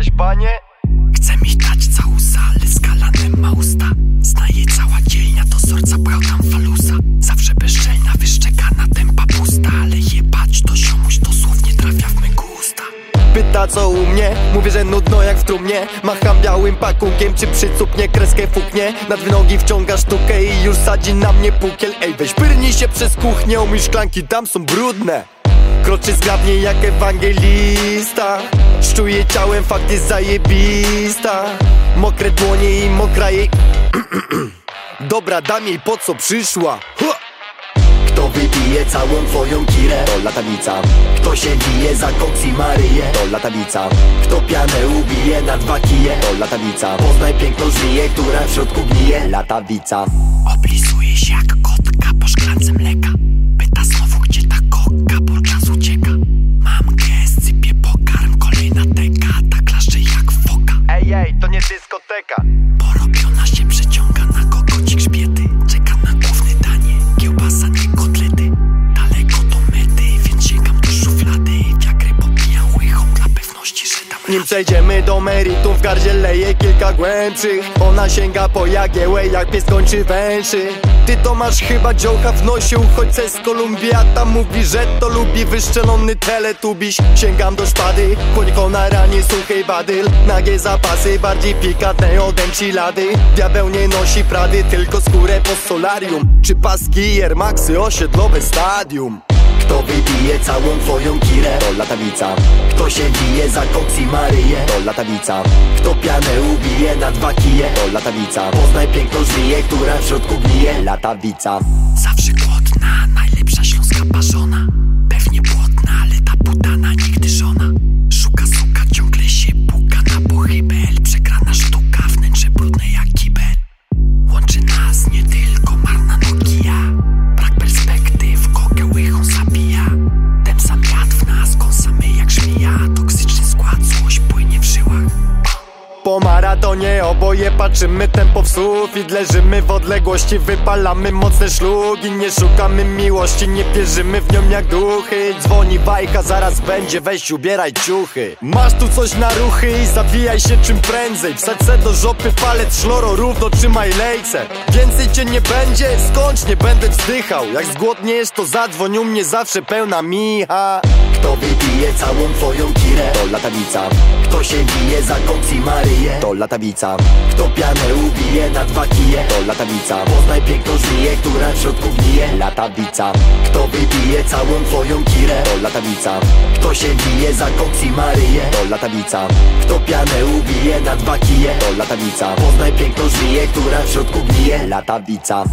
Słyszałeś. Chce mi dać całusa, ale skalanem ma usta. Znaje cała dzielnia, dozorca brał tam falusa. Zawsze bezczelna, wyszczekana, tempa pusta Ale jebać to ziomuś dosłownie trafia w mego usta. Pyta co u mnie, mówię, że nudno jak w trumnie. Macham białym pakunkiem, czy przycupnie kreskę fuknie. Na dwie nogi wciąga sztukę i już sadzi na mnie pukiel. Ej weź pyrnij się przez kuchnię, umyj szklanki, tam są brudne. Kroczy zgrabnie jak ewangelista. Szczuje ciałem, fakt jest zajebista. Mokre dłonie i mokra jej Dobra, dam jej po co przyszła! Kto wypije całą twoją kirę, to latawica. Kto się bije za koks i Maryję, to latawica. Kto pianę ubije na dwa kije, to latawica. Poznaj piękną żmiję, która w środku gnije, latawica. Oblisuje się jak kotka po szklance mleka Ej, to nie dyskoteka. Porobiona się przeciąga na kokocik grzbiety Czeka na główne danie, kiełbasa, nie kotlety. Daleko do mety, więc sięgam do szuflady. Wiagry popijam łychą dla pewności, że dam Nim przejdziemy do meritum, w gardzie leje kilka głębszych. Ona sięga po jagiełę, jak pies kończy węszy Ty to masz chyba dziołcha w nosie, uchodźce z Kolumbii A tam mówi, że to lubi wyszczelony teletubiś. Sięgam do szpady, końko na ranie suchej badyl Nagie zapasy, bardziej pikantne ode lady. Diabeł nie nosi prady, tylko skórę po solarium. Czy paski Air Maxy, osiedlowe stadium Kto wypije całą twoją kirę, to latawica Kto się bije za koks i Maryję, to latawica Kto pianę ubije na dwa kije, to latawica Poznaj piękną żmiję, która w środku gnije, latawica Zawsze głodna, najlepsza śląska parzona Po maratonie oboje patrzymy tempo w sufit Leżymy w odległości, wypalamy mocne szlugi. Nie szukamy miłości, nie wierzymy w nią jak duchy. Dzwoni bajka, zaraz będzie, weź ubieraj ciuchy. Masz tu coś na ruchy i zawijaj się czym prędzej. Wsadź se do żopy palec, szloro równo trzymaj lejce. Więcej cię nie będzie, skądś nie będę wzdychał. Jak zgłodniesz to zadzwoń u mnie zawsze pełna micha Kto wypije całą twoją kirę, to latawica. Kto się bije za koks Maryję, to latawica. Kto pianę ubije na dwa kije, to latawica. Poznaj piękną żmiję, która w środku gnije, latawica. Kto wypije całą twoją kirę, to latawica. Kto się bije za koks Maryję, to latawica. Kto pianę ubije na dwa kije, to latawica. Poznaj piękną żmiję, która w środku gnije, latawica